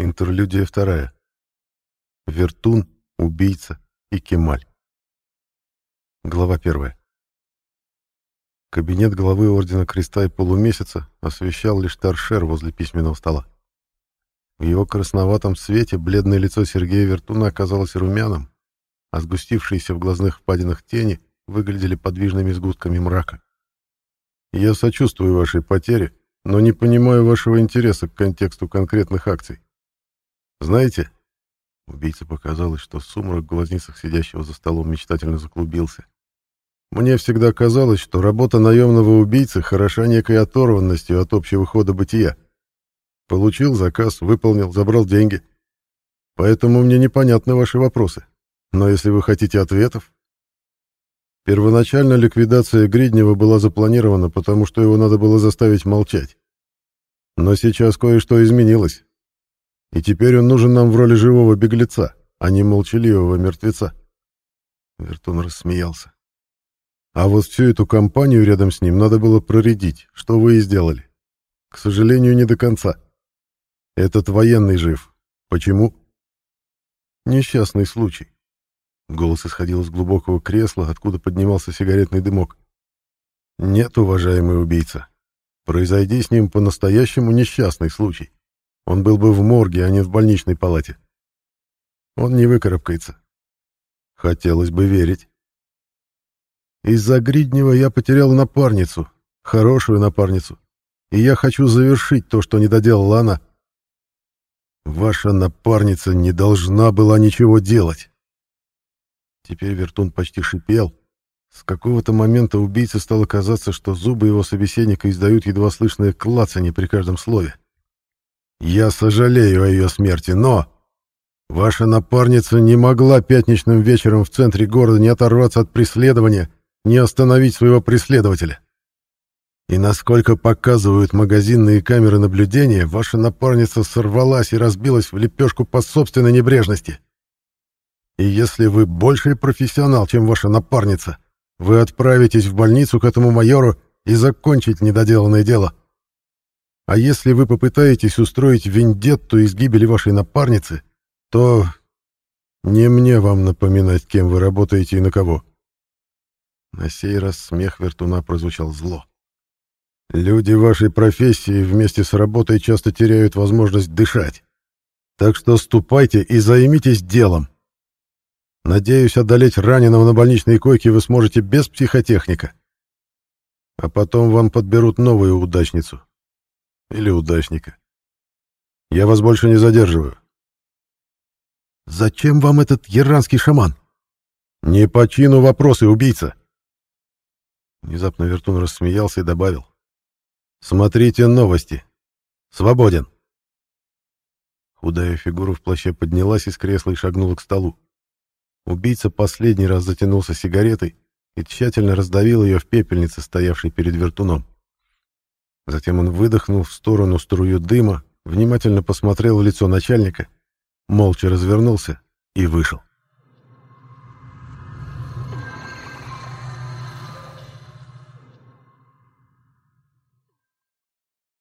Интерлюдия вторая. Вертун, убийца и Кемаль. Глава первая. Кабинет главы Ордена Креста и Полумесяца освещал лишь торшер возле письменного стола. В его красноватом свете бледное лицо Сергея Вертуна оказалось румяным, а сгустившиеся в глазных впадинах тени выглядели подвижными сгустками мрака. «Я сочувствую вашей потере, но не понимаю вашего интереса к контексту конкретных акций. Знаете...» Убийце показалось, что сумрак в глазницах сидящего за столом мечтательно заклубился. Мне всегда казалось, что работа наемного убийцы хороша некой оторванностью от общего хода бытия. Получил заказ, выполнил, забрал деньги. Поэтому мне непонятны ваши вопросы. Но если вы хотите ответов... Первоначально ликвидация Гриднева была запланирована, потому что его надо было заставить молчать. Но сейчас кое-что изменилось. И теперь он нужен нам в роли живого беглеца, а не молчаливого мертвеца. Вертун рассмеялся. А вот всю эту компанию рядом с ним надо было проредить, что вы и сделали. К сожалению, не до конца. Этот военный жив. Почему? Несчастный случай. Голос исходил из глубокого кресла, откуда поднимался сигаретный дымок. Нет, уважаемый убийца. Произойди с ним по-настоящему несчастный случай. Он был бы в морге, а не в больничной палате. Он не выкарабкается. Хотелось бы верить. Из-за Гриднева я потерял напарницу, хорошую напарницу, и я хочу завершить то, что не доделала она. Ваша напарница не должна была ничего делать. Теперь Вертун почти шипел. С какого-то момента убийце стало казаться, что зубы его собеседника издают едва слышное клацанье при каждом слове. «Я сожалею о ее смерти, но...» «Ваша напарница не могла пятничным вечером в центре города не оторваться от преследования не остановить своего преследователя. И насколько показывают магазинные камеры наблюдения, ваша напарница сорвалась и разбилась в лепешку по собственной небрежности. И если вы больший профессионал, чем ваша напарница, вы отправитесь в больницу к этому майору и закончить недоделанное дело. А если вы попытаетесь устроить вендетту из гибели вашей напарницы, то не мне вам напоминать, кем вы работаете и на кого. На сей раз смех Вертуна прозвучал зло. «Люди вашей профессии вместе с работой часто теряют возможность дышать. Так что ступайте и займитесь делом. Надеюсь, одолеть раненого на больничной койке вы сможете без психотехника. А потом вам подберут новую удачницу. Или удачника. Я вас больше не задерживаю». «Зачем вам этот иранский шаман?» «Не по чину вопросы, убийца. Внезапно Вертун рассмеялся и добавил. «Смотрите новости. Свободен!» Худая фигура в плаще поднялась из кресла и шагнула к столу. Убийца последний раз затянулся сигаретой и тщательно раздавил ее в пепельнице, стоявшей перед Вертуном. Затем он выдохнул в сторону струю дыма, внимательно посмотрел в лицо начальника, молча развернулся и вышел.